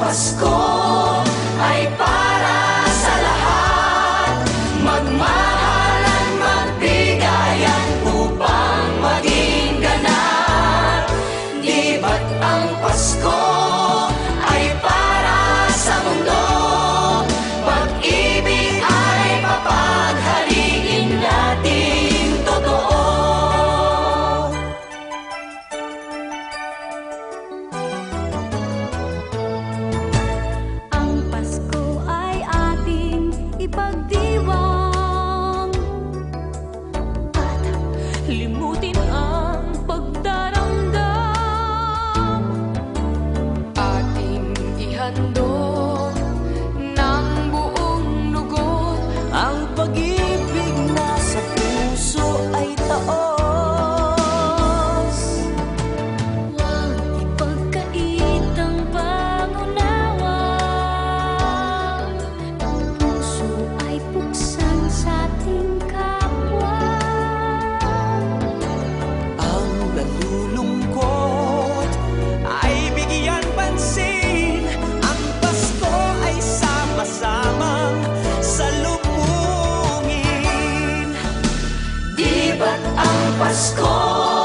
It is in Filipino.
Pasko ay pa поскольку